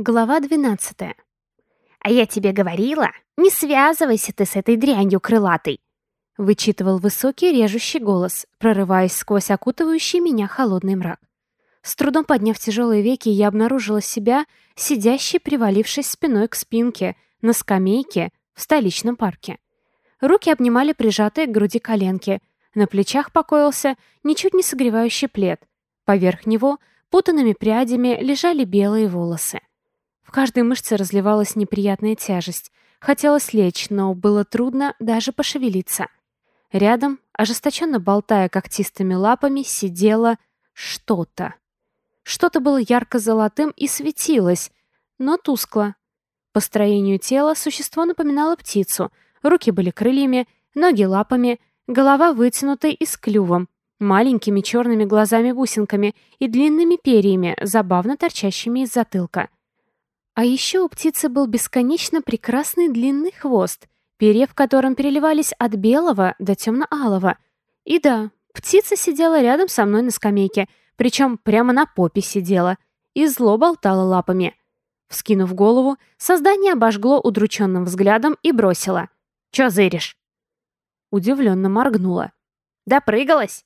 Глава 12. «А я тебе говорила, не связывайся ты с этой дрянью крылатой!» Вычитывал высокий режущий голос, прорываясь сквозь окутывающий меня холодный мрак. С трудом подняв тяжелые веки, я обнаружила себя, сидящей, привалившись спиной к спинке, на скамейке в столичном парке. Руки обнимали прижатые к груди коленки, на плечах покоился ничуть не согревающий плед. Поверх него путанными прядями лежали белые волосы. В каждой мышце разливалась неприятная тяжесть. Хотелось лечь, но было трудно даже пошевелиться. Рядом, ожесточенно болтая когтистыми лапами, сидело что-то. Что-то было ярко-золотым и светилось, но тускло. По строению тела существо напоминало птицу. Руки были крыльями, ноги лапами, голова вытянутой и с клювом, маленькими черными глазами-бусинками и длинными перьями, забавно торчащими из затылка. А еще у птицы был бесконечно прекрасный длинный хвост, перья в котором переливались от белого до темно-алого. И да, птица сидела рядом со мной на скамейке, причем прямо на попе сидела, и зло болтала лапами. Вскинув голову, создание обожгло удрученным взглядом и бросило. «Чё зыришь?» Удивленно моргнула. «Допрыгалась?»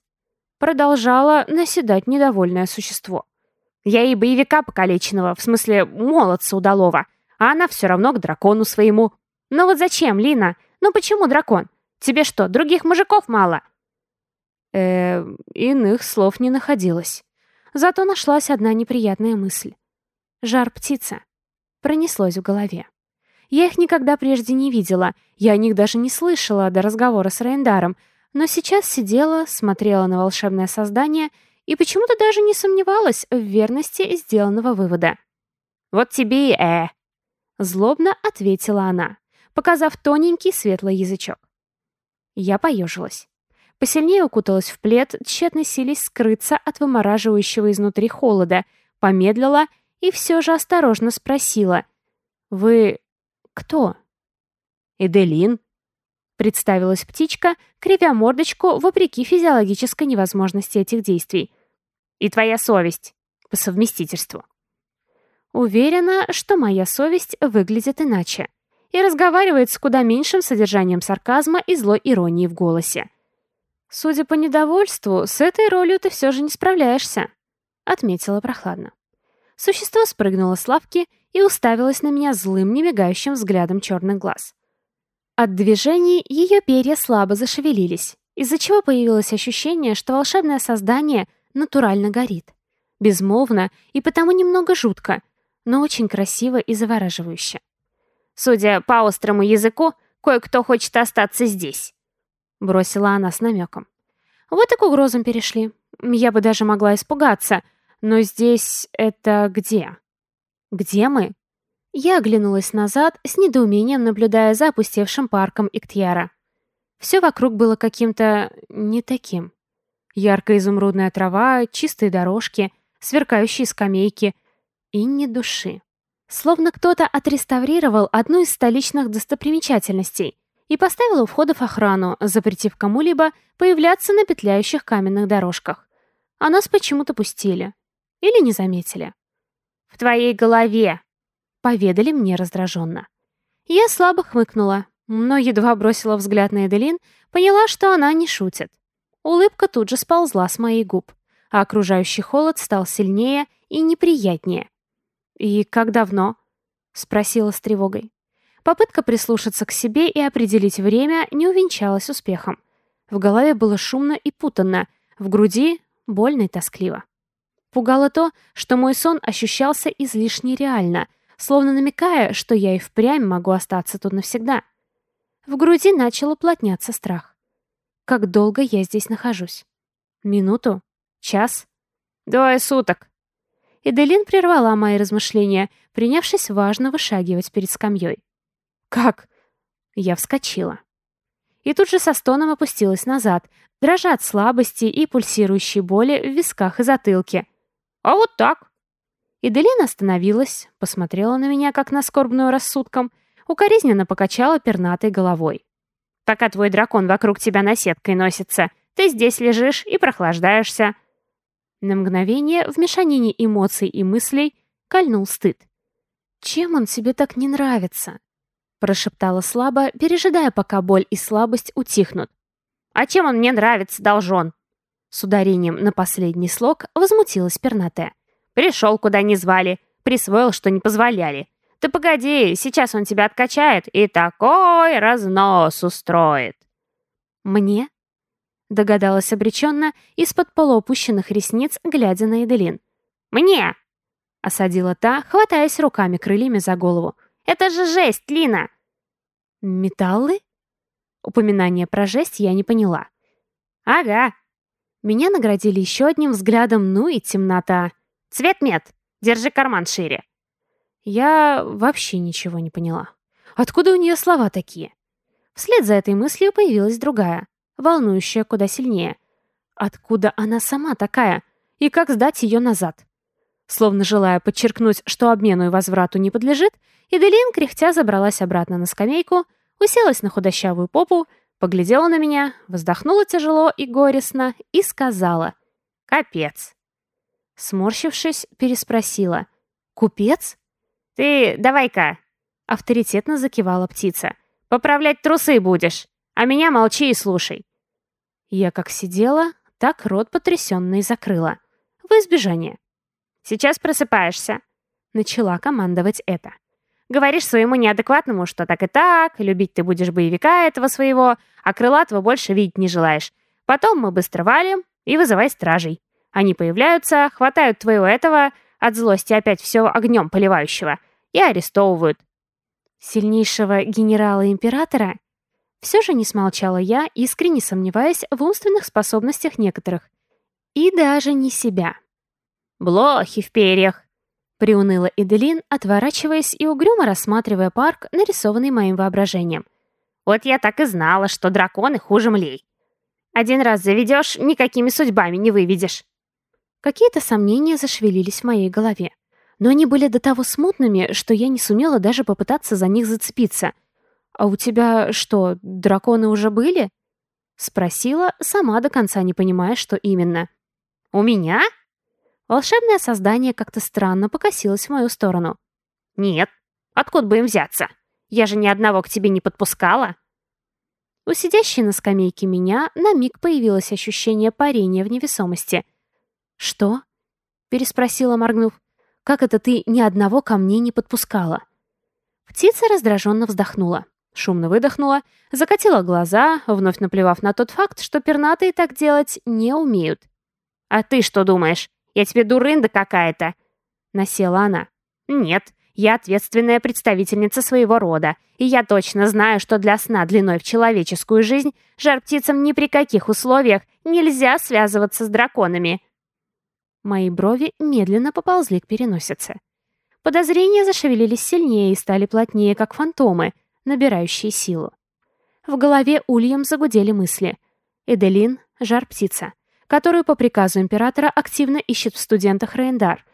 Продолжала наседать недовольное существо. Я и боевика покалеченного, в смысле молодца удалого, а она все равно к дракону своему. Ну вот зачем, Лина? Ну почему дракон? Тебе что, других мужиков мало?» Э, иных слов не находилось. Зато нашлась одна неприятная мысль. «Жар птица». Пронеслось в голове. Я их никогда прежде не видела, я о них даже не слышала до разговора с Рейндаром, но сейчас сидела, смотрела на волшебное создание и почему-то даже не сомневалась в верности сделанного вывода. «Вот тебе и э!» Злобно ответила она, показав тоненький светлый язычок. Я поежилась. Посильнее укуталась в плед, тщетно сились скрыться от вымораживающего изнутри холода, помедлила и все же осторожно спросила. «Вы кто?» «Эделин», Представилась птичка, кривя мордочку вопреки физиологической невозможности этих действий. «И твоя совесть по совместительству». Уверена, что моя совесть выглядит иначе и разговаривает с куда меньшим содержанием сарказма и злой иронии в голосе. «Судя по недовольству, с этой ролью ты все же не справляешься», — отметила прохладно. Существо спрыгнуло с лавки и уставилось на меня злым, немигающим взглядом черных глаз. От движений ее перья слабо зашевелились, из-за чего появилось ощущение, что волшебное создание натурально горит. Безмолвно и потому немного жутко, но очень красиво и завораживающе. «Судя по острому языку, кое-кто хочет остаться здесь», — бросила она с намеком. Вот и к угрозам перешли. Я бы даже могла испугаться, но здесь это где? Где мы? Я оглянулась назад, с недоумением наблюдая за опустевшим парком Иктьяра. Все вокруг было каким-то не таким. Яркая изумрудная трава, чистые дорожки, сверкающие скамейки и ни души. Словно кто-то отреставрировал одну из столичных достопримечательностей и поставил у входов охрану, запретив кому-либо появляться на петляющих каменных дорожках. А нас почему-то пустили. Или не заметили. «В твоей голове!» поведали мне раздраженно. Я слабо хмыкнула, но едва бросила взгляд на Эделин, поняла, что она не шутит. Улыбка тут же сползла с моих губ, а окружающий холод стал сильнее и неприятнее. «И как давно?» — спросила с тревогой. Попытка прислушаться к себе и определить время не увенчалась успехом. В голове было шумно и путанно, в груди — больно и тоскливо. Пугало то, что мой сон ощущался излишне реально — словно намекая, что я и впрямь могу остаться тут навсегда. В груди начал уплотняться страх. Как долго я здесь нахожусь? Минуту? Час? Двое суток. Эделин прервала мои размышления, принявшись важно вышагивать перед скамьей. «Как?» Я вскочила. И тут же со стоном опустилась назад, дрожа от слабости и пульсирующей боли в висках и затылке. «А вот так!» И Делина остановилась, посмотрела на меня, как на скорбную рассудком, укоризненно покачала пернатой головой. «Пока твой дракон вокруг тебя наседкой носится, ты здесь лежишь и прохлаждаешься». На мгновение в мешанине эмоций и мыслей кольнул стыд. чем он тебе так не нравится?» прошептала слабо, пережидая, пока боль и слабость утихнут. «А чем он мне нравится, должен?» С ударением на последний слог возмутилась пернатая. «Пришел, куда не звали, присвоил, что не позволяли. Ты погоди, сейчас он тебя откачает и такой разнос устроит». «Мне?» Догадалась обреченно, из-под полуопущенных ресниц, глядя на Эделин. «Мне!» Осадила та, хватаясь руками крыльями за голову. «Это же жесть, Лина!» «Металлы?» Упоминание про жесть я не поняла. «Ага». Меня наградили еще одним взглядом, ну и темнота. «Цвет мед! Держи карман шире!» Я вообще ничего не поняла. Откуда у нее слова такие? Вслед за этой мыслью появилась другая, волнующая куда сильнее. Откуда она сама такая? И как сдать ее назад? Словно желая подчеркнуть, что обмену и возврату не подлежит, Иделин, кряхтя, забралась обратно на скамейку, уселась на худощавую попу, поглядела на меня, вздохнула тяжело и горестно и сказала «Капец». Сморщившись, переспросила «Купец?» «Ты давай-ка!» — авторитетно закивала птица. «Поправлять трусы будешь, а меня молчи и слушай». Я как сидела, так рот потрясенно и закрыла. В избежание. «Сейчас просыпаешься», — начала командовать это. «Говоришь своему неадекватному, что так и так, любить ты будешь боевика этого своего, а крылатого больше видеть не желаешь. Потом мы быстро валим и вызывай стражей. Они появляются, хватают твоего этого, от злости опять все огнем поливающего, и арестовывают. Сильнейшего генерала-императора? Все же не смолчала я, искренне сомневаясь в умственных способностях некоторых. И даже не себя. «Блохи в перьях!» приуныла Эделин, отворачиваясь и угрюмо рассматривая парк, нарисованный моим воображением. «Вот я так и знала, что драконы хуже млей. Один раз заведешь, никакими судьбами не выведешь». Какие-то сомнения зашевелились в моей голове. Но они были до того смутными, что я не сумела даже попытаться за них зацепиться. «А у тебя что, драконы уже были?» Спросила, сама до конца не понимая, что именно. «У меня?» Волшебное создание как-то странно покосилось в мою сторону. «Нет, откуда бы им взяться? Я же ни одного к тебе не подпускала». У сидящей на скамейке меня на миг появилось ощущение парения в невесомости. «Что?» — переспросила, моргнув. «Как это ты ни одного ко мне не подпускала?» Птица раздраженно вздохнула, шумно выдохнула, закатила глаза, вновь наплевав на тот факт, что пернатые так делать не умеют. «А ты что думаешь? Я тебе дурында какая-то?» Насела она. «Нет, я ответственная представительница своего рода, и я точно знаю, что для сна длиной в человеческую жизнь жар-птицам ни при каких условиях нельзя связываться с драконами. Мои брови медленно поползли к переносице. Подозрения зашевелились сильнее и стали плотнее, как фантомы, набирающие силу. В голове ульем загудели мысли. Эделин — жар-птица, которую по приказу императора активно ищет в студентах Рейндар.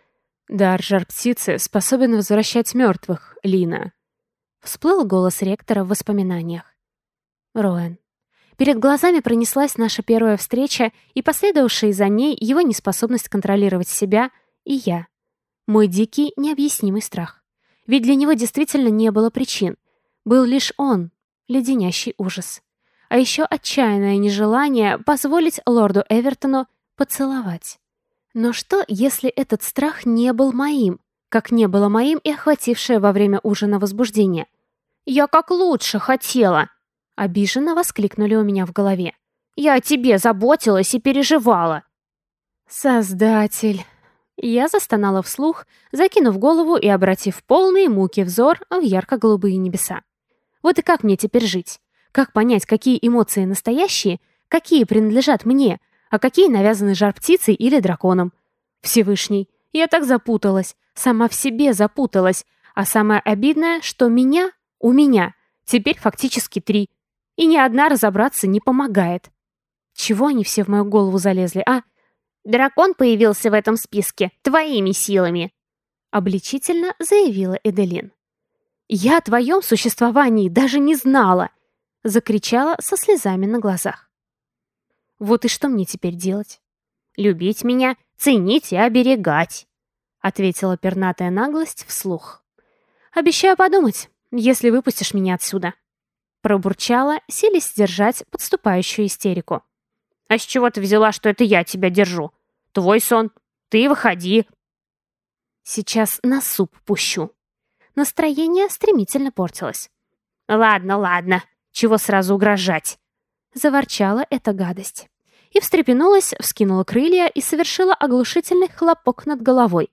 Дар жар-птицы способен возвращать мертвых, Лина. Всплыл голос ректора в воспоминаниях. Роэн. Перед глазами пронеслась наша первая встреча и последовавшая за ней его неспособность контролировать себя и я. Мой дикий, необъяснимый страх. Ведь для него действительно не было причин. Был лишь он, леденящий ужас. А еще отчаянное нежелание позволить лорду Эвертону поцеловать. Но что, если этот страх не был моим, как не было моим и охватившее во время ужина возбуждение? «Я как лучше хотела!» Обиженно воскликнули у меня в голове. «Я о тебе заботилась и переживала!» «Создатель!» Я застонала вслух, закинув голову и обратив полные муки взор в ярко-голубые небеса. Вот и как мне теперь жить? Как понять, какие эмоции настоящие, какие принадлежат мне, а какие навязаны жар птицей или драконом? Всевышний, я так запуталась, сама в себе запуталась, а самое обидное, что меня у меня теперь фактически три, и ни одна разобраться не помогает. Чего они все в мою голову залезли, а? Дракон появился в этом списке твоими силами, обличительно заявила Эделин. «Я о твоем существовании даже не знала!» — закричала со слезами на глазах. «Вот и что мне теперь делать?» «Любить меня, ценить и оберегать», — ответила пернатая наглость вслух. «Обещаю подумать, если выпустишь меня отсюда». Пробурчала, силясь сдержать подступающую истерику. «А с чего ты взяла, что это я тебя держу? Твой сон. Ты выходи». «Сейчас на суп пущу». Настроение стремительно портилось. «Ладно, ладно. Чего сразу угрожать?» Заворчала эта гадость. И встрепенулась, вскинула крылья и совершила оглушительный хлопок над головой.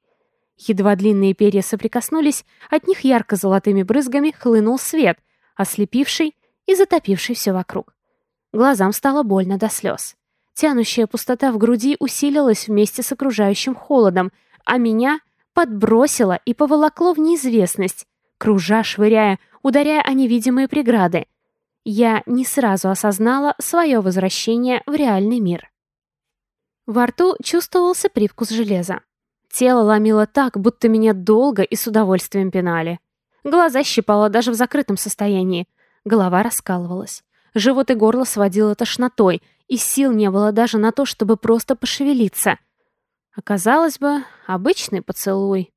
Едва длинные перья соприкоснулись, от них ярко-золотыми брызгами хлынул свет, ослепивший и затопивший все вокруг. Глазам стало больно до слез. Тянущая пустота в груди усилилась вместе с окружающим холодом, а меня подбросило и поволокло в неизвестность, кружа, швыряя, ударяя о невидимые преграды. Я не сразу осознала свое возвращение в реальный мир. Во рту чувствовался привкус железа. Тело ломило так, будто меня долго и с удовольствием пинали. Глаза щипало даже в закрытом состоянии. Голова раскалывалась. Живот и горло сводило тошнотой, и сил не было даже на то, чтобы просто пошевелиться. Оказалось бы, обычный поцелуй.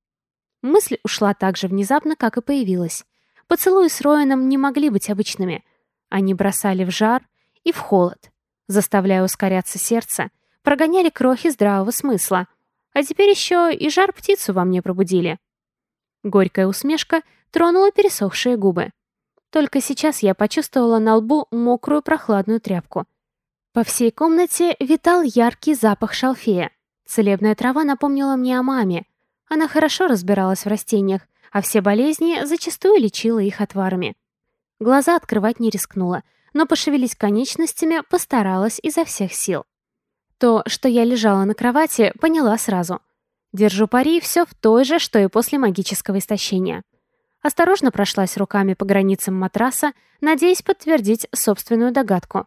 Мысль ушла так же внезапно, как и появилась. Поцелуи с Роином не могли быть обычными. Они бросали в жар и в холод, заставляя ускоряться сердце, прогоняли крохи здравого смысла. А теперь еще и жар птицу во мне пробудили. Горькая усмешка тронула пересохшие губы. Только сейчас я почувствовала на лбу мокрую прохладную тряпку. По всей комнате витал яркий запах шалфея. Целебная трава напомнила мне о маме. Она хорошо разбиралась в растениях, а все болезни зачастую лечила их отварами. Глаза открывать не рискнула, но пошевелить конечностями постаралась изо всех сил. То, что я лежала на кровати, поняла сразу. Держу пари все в той же, что и после магического истощения. Осторожно прошлась руками по границам матраса, надеясь подтвердить собственную догадку.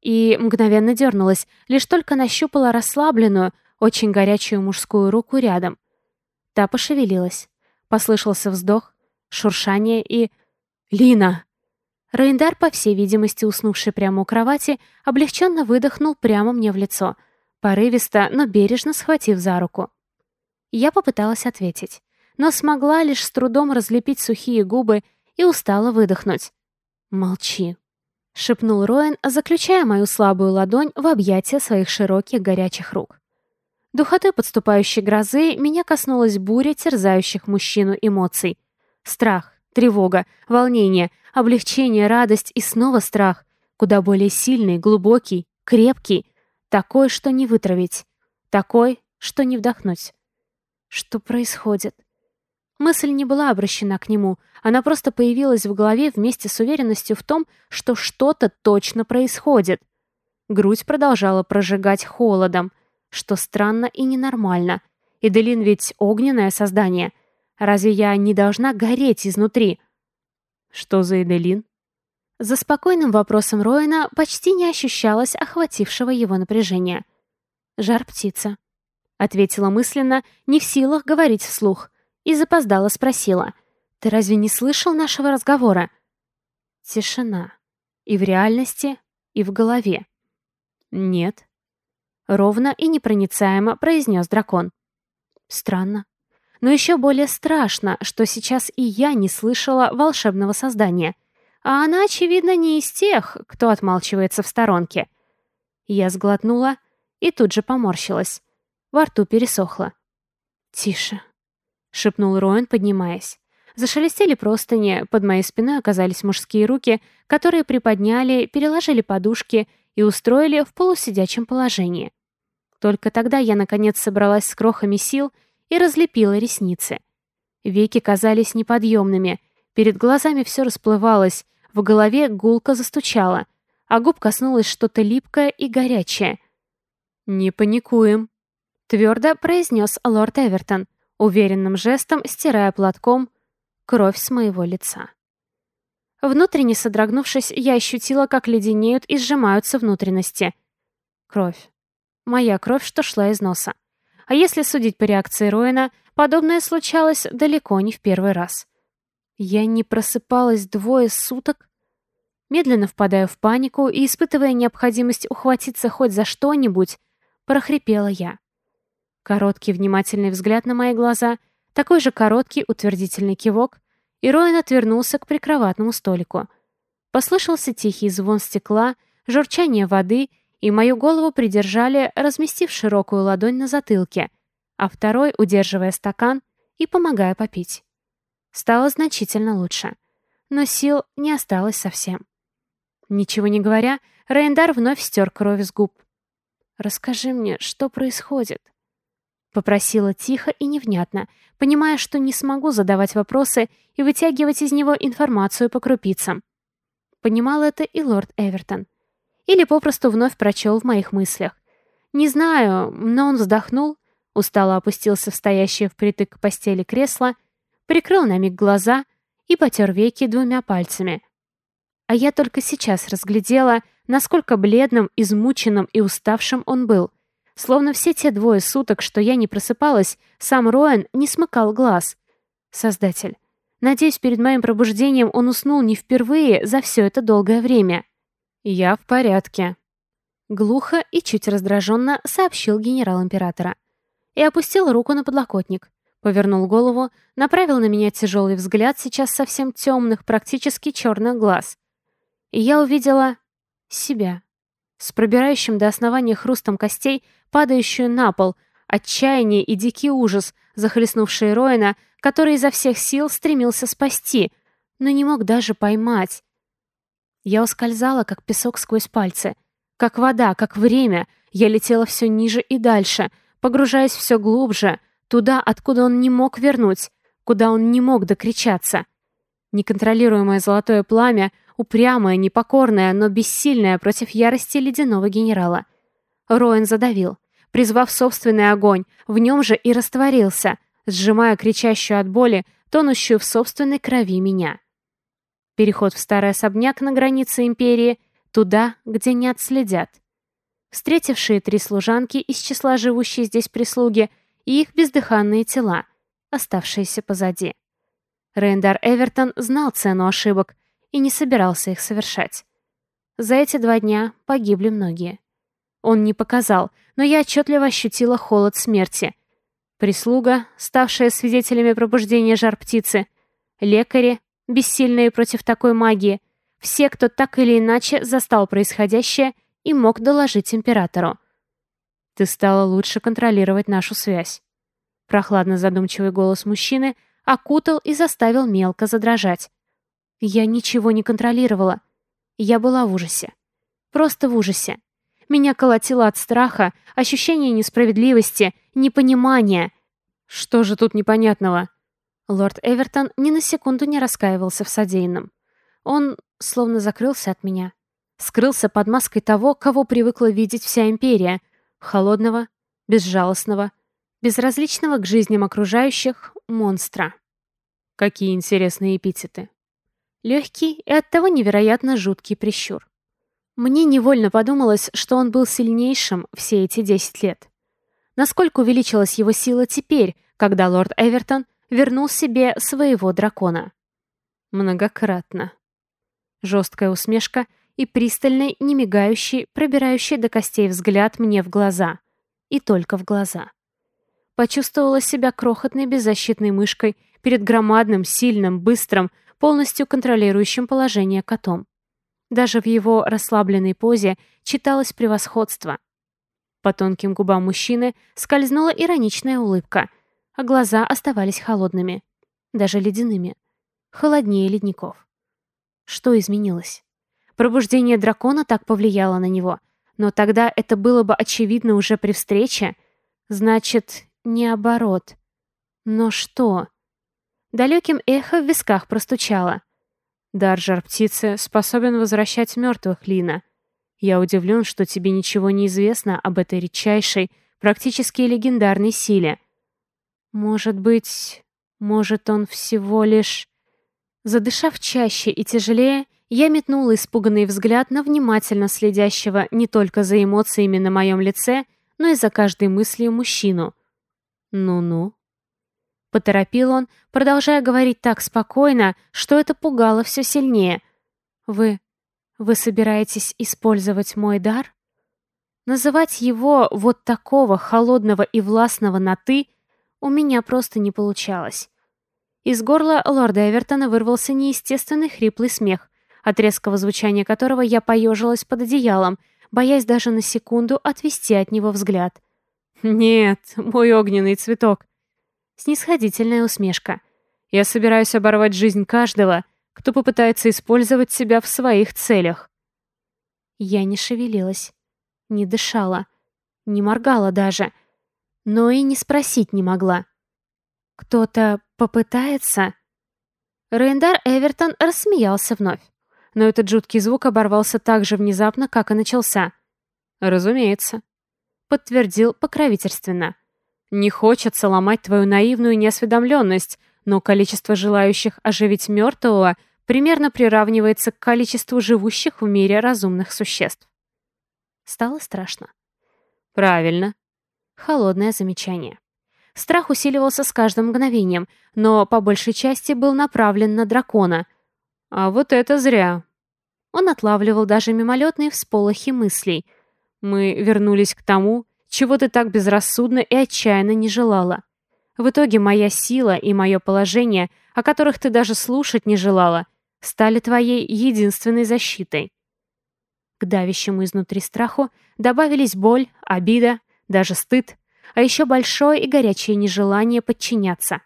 И мгновенно дернулась, лишь только нащупала расслабленную, очень горячую мужскую руку рядом. Та пошевелилась. Послышался вздох, шуршание и... «Лина!» Рейндар, по всей видимости уснувший прямо у кровати, облегченно выдохнул прямо мне в лицо, порывисто, но бережно схватив за руку. Я попыталась ответить но смогла лишь с трудом разлепить сухие губы и устало выдохнуть. «Молчи», — шепнул Роэн, заключая мою слабую ладонь в объятия своих широких горячих рук. Духотой подступающей грозы меня коснулась буря терзающих мужчину эмоций. Страх, тревога, волнение, облегчение, радость и снова страх, куда более сильный, глубокий, крепкий, такой, что не вытравить, такой, что не вдохнуть. Что происходит? Мысль не была обращена к нему, она просто появилась в голове вместе с уверенностью в том, что что-то точно происходит. Грудь продолжала прожигать холодом, что странно и ненормально. Иделин ведь огненное создание. Разве я не должна гореть изнутри? Что за Эделин? За спокойным вопросом Роина почти не ощущалось охватившего его напряжения. «Жар птица», — ответила мысленно, не в силах говорить вслух — и запоздала спросила. «Ты разве не слышал нашего разговора?» Тишина. И в реальности, и в голове. «Нет». Ровно и непроницаемо произнес дракон. Странно. Но еще более страшно, что сейчас и я не слышала волшебного создания. А она, очевидно, не из тех, кто отмалчивается в сторонке. Я сглотнула и тут же поморщилась. Во рту пересохло. «Тише», — шепнул Роэн, поднимаясь. Зашелестели простыни, под моей спиной оказались мужские руки, которые приподняли, переложили подушки и устроили в полусидячем положении. Только тогда я, наконец, собралась с крохами сил и разлепила ресницы. Веки казались неподъемными, перед глазами все расплывалось, в голове гулко застучало, а губ коснулось что-то липкое и горячее. «Не паникуем», — твердо произнес лорд Эвертон, уверенным жестом стирая платком кровь с моего лица. Внутренне содрогнувшись, я ощутила, как леденеют и сжимаются внутренности. Кровь. Моя кровь, что шла из носа. А если судить по реакции Роина, подобное случалось далеко не в первый раз. Я не просыпалась двое суток. Медленно впадаю в панику и, испытывая необходимость ухватиться хоть за что-нибудь, прохрипела я. Короткий внимательный взгляд на мои глаза, такой же короткий утвердительный кивок, и Роин отвернулся к прикроватному столику. Послышался тихий звон стекла, журчание воды, и мою голову придержали, разместив широкую ладонь на затылке, а второй, удерживая стакан и помогая попить. Стало значительно лучше, но сил не осталось совсем. Ничего не говоря, Рейндар вновь стер кровь с губ. «Расскажи мне, что происходит?» Попросила тихо и невнятно, понимая, что не смогу задавать вопросы и вытягивать из него информацию по крупицам. Понимал это и лорд Эвертон. Или попросту вновь прочел в моих мыслях. Не знаю, но он вздохнул, устало опустился в стоящее впритык к постели кресло, прикрыл на миг глаза и потер веки двумя пальцами. А я только сейчас разглядела, насколько бледным, измученным и уставшим он был — Словно все те двое суток, что я не просыпалась, сам Роэн не смыкал глаз. Создатель. Надеюсь, перед моим пробуждением он уснул не впервые за все это долгое время. «Я в порядке», — глухо и чуть раздраженно сообщил генерал императора. И опустил руку на подлокотник. Повернул голову, направил на меня тяжелый взгляд сейчас совсем темных, практически черных глаз. И я увидела себя с пробирающим до основания хрустом костей, падающую на пол, отчаяние и дикий ужас, захлестнувшие Роина, который изо всех сил стремился спасти, но не мог даже поймать. Я ускользала, как песок сквозь пальцы. Как вода, как время, я летела все ниже и дальше, погружаясь все глубже, туда, откуда он не мог вернуть, куда он не мог докричаться. Неконтролируемое золотое пламя упрямая, непокорная, но бессильная против ярости ледяного генерала. Роэн задавил, призвав собственный огонь, в нем же и растворился, сжимая кричащую от боли, тонущую в собственной крови меня. Переход в старый особняк на границе империи, туда, где не отследят. Встретившие три служанки из числа живущей здесь прислуги и их бездыханные тела, оставшиеся позади. Рейндар Эвертон знал цену ошибок и не собирался их совершать. За эти два дня погибли многие. Он не показал, но я отчетливо ощутила холод смерти. Прислуга, ставшая свидетелями пробуждения жар-птицы, лекари, бессильные против такой магии, все, кто так или иначе застал происходящее и мог доложить императору. «Ты стала лучше контролировать нашу связь». Прохладно задумчивый голос мужчины окутал и заставил мелко задрожать. Я ничего не контролировала. Я была в ужасе. Просто в ужасе. Меня колотило от страха, ощущения несправедливости, непонимания. Что же тут непонятного? Лорд Эвертон ни на секунду не раскаивался в содеянном. Он словно закрылся от меня. Скрылся под маской того, кого привыкла видеть вся империя. Холодного, безжалостного, безразличного к жизням окружающих монстра. Какие интересные эпитеты. Легкий и оттого невероятно жуткий прищур. Мне невольно подумалось, что он был сильнейшим все эти десять лет. Насколько увеличилась его сила теперь, когда лорд Эвертон вернул себе своего дракона? Многократно. Жесткая усмешка и пристальный, немигающий, пробирающий до костей взгляд мне в глаза. И только в глаза. Почувствовала себя крохотной беззащитной мышкой перед громадным, сильным, быстрым, полностью контролирующим положение котом. Даже в его расслабленной позе читалось превосходство. По тонким губам мужчины скользнула ироничная улыбка, а глаза оставались холодными, даже ледяными, холоднее ледников. Что изменилось? Пробуждение дракона так повлияло на него, но тогда это было бы очевидно уже при встрече. Значит, не оборот. Но что? Далеким эхо в висках простучало. Дар жар-птицы способен возвращать мертвых, Лина. Я удивлен, что тебе ничего не известно об этой редчайшей, практически легендарной силе. Может быть, может он всего лишь... Задышав чаще и тяжелее, я метнула испуганный взгляд на внимательно следящего не только за эмоциями на моем лице, но и за каждой мыслью мужчину. Ну-ну. Поторопил он, продолжая говорить так спокойно, что это пугало все сильнее. «Вы... вы собираетесь использовать мой дар?» Называть его вот такого холодного и властного на «ты» у меня просто не получалось. Из горла лорда Эвертона вырвался неестественный хриплый смех, от резкого звучания которого я поежилась под одеялом, боясь даже на секунду отвести от него взгляд. «Нет, мой огненный цветок». Снисходительная усмешка. «Я собираюсь оборвать жизнь каждого, кто попытается использовать себя в своих целях». Я не шевелилась, не дышала, не моргала даже, но и не спросить не могла. «Кто-то попытается?» Рейндар Эвертон рассмеялся вновь. Но этот жуткий звук оборвался так же внезапно, как и начался. «Разумеется», — подтвердил покровительственно. «Не хочется ломать твою наивную неосведомленность, но количество желающих оживить мертвого примерно приравнивается к количеству живущих в мире разумных существ». Стало страшно. «Правильно». Холодное замечание. Страх усиливался с каждым мгновением, но по большей части был направлен на дракона. А вот это зря. Он отлавливал даже мимолетные всполохи мыслей. Мы вернулись к тому, чего ты так безрассудно и отчаянно не желала. В итоге моя сила и мое положение, о которых ты даже слушать не желала, стали твоей единственной защитой. К давящему изнутри страху добавились боль, обида, даже стыд, а еще большое и горячее нежелание подчиняться.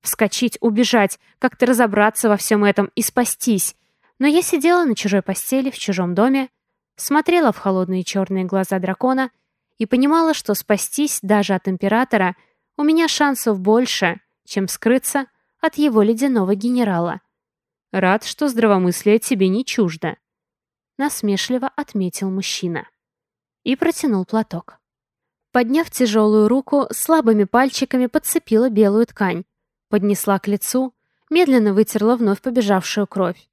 Вскочить, убежать, как-то разобраться во всем этом и спастись. Но я сидела на чужой постели в чужом доме, смотрела в холодные черные глаза дракона и понимала, что спастись даже от императора у меня шансов больше, чем скрыться от его ледяного генерала. «Рад, что здравомыслие тебе не чуждо», — насмешливо отметил мужчина. И протянул платок. Подняв тяжелую руку, слабыми пальчиками подцепила белую ткань. Поднесла к лицу, медленно вытерла вновь побежавшую кровь.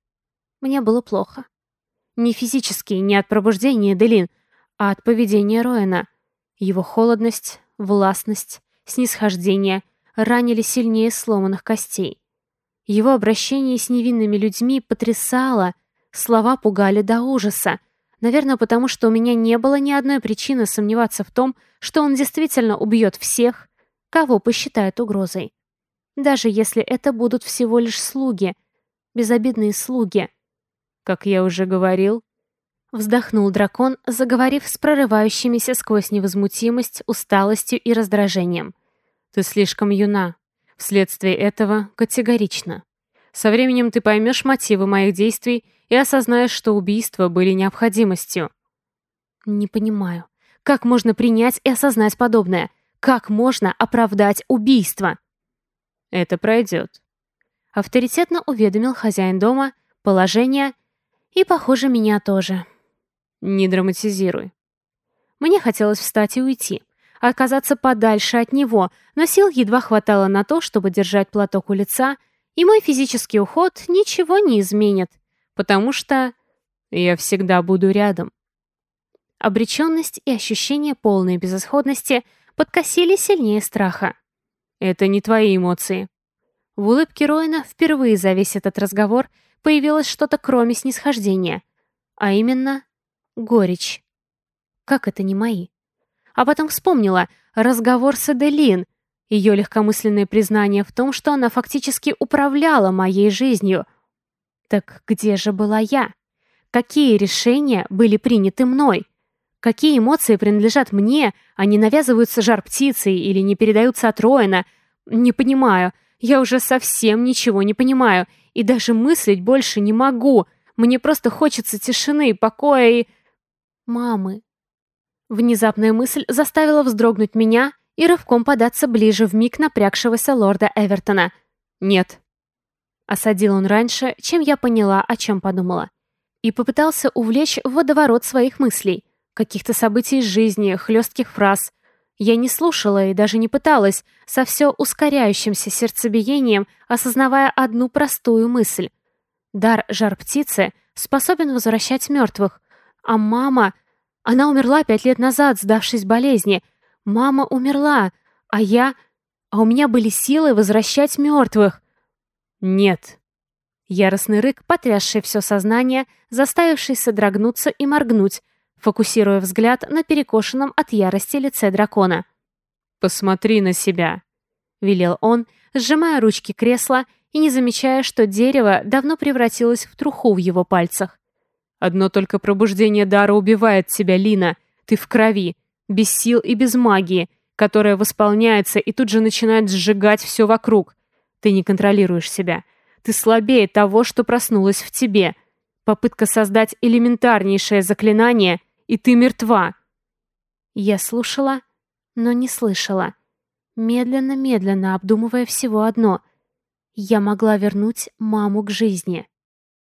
Мне было плохо. Не физически, не от пробуждения Делин, а от поведения Роэна. Его холодность, властность, снисхождение ранили сильнее сломанных костей. Его обращение с невинными людьми потрясало, слова пугали до ужаса, Наверное, потому что у меня не было ни одной причины сомневаться в том, что он действительно убьет всех, кого посчитает угрозой. Даже если это будут всего лишь слуги, безобидные слуги. Как я уже говорил, вздохнул дракон, заговорив с прорывающимися сквозь невозмутимость, усталостью и раздражением. Ты слишком юна. Вследствие этого категорично. Со временем ты поймешь мотивы моих действий и осознаешь, что убийства были необходимостью. Не понимаю, как можно принять и осознать подобное? Как можно оправдать убийство? Это пройдет. Авторитетно уведомил хозяин дома, положение и, похоже, меня тоже. Не драматизируй. Мне хотелось встать и уйти, оказаться подальше от него, но сил едва хватало на то, чтобы держать платок у лица, и мой физический уход ничего не изменит потому что я всегда буду рядом. Обреченность и ощущение полной безысходности подкосили сильнее страха. Это не твои эмоции. В улыбке Роина впервые за весь этот разговор появилось что-то кроме снисхождения, а именно горечь. Как это не мои? А потом вспомнила разговор с Аделин, ее легкомысленное признание в том, что она фактически управляла моей жизнью, так где же была я? Какие решения были приняты мной? Какие эмоции принадлежат мне, а не навязываются жар птицей или не передаются от Роина? Не понимаю. Я уже совсем ничего не понимаю. И даже мыслить больше не могу. Мне просто хочется тишины, покоя и... Мамы. Внезапная мысль заставила вздрогнуть меня и рывком податься ближе в миг напрягшегося лорда Эвертона. Нет, Осадил он раньше, чем я поняла, о чем подумала. И попытался увлечь в водоворот своих мыслей, каких-то событий из жизни, хлестких фраз. Я не слушала и даже не пыталась, со все ускоряющимся сердцебиением, осознавая одну простую мысль. Дар жар-птицы способен возвращать мертвых. А мама... Она умерла пять лет назад, сдавшись болезни. Мама умерла, а я... А у меня были силы возвращать мертвых. «Нет». Яростный рык, потрясший все сознание, заставивший содрогнуться и моргнуть, фокусируя взгляд на перекошенном от ярости лице дракона. «Посмотри на себя», — велел он, сжимая ручки кресла и не замечая, что дерево давно превратилось в труху в его пальцах. «Одно только пробуждение дара убивает тебя, Лина. Ты в крови, без сил и без магии, которая восполняется и тут же начинает сжигать все вокруг. Ты не контролируешь себя. Ты слабее того, что проснулось в тебе. Попытка создать элементарнейшее заклинание, и ты мертва». Я слушала, но не слышала. Медленно-медленно обдумывая всего одно. Я могла вернуть маму к жизни.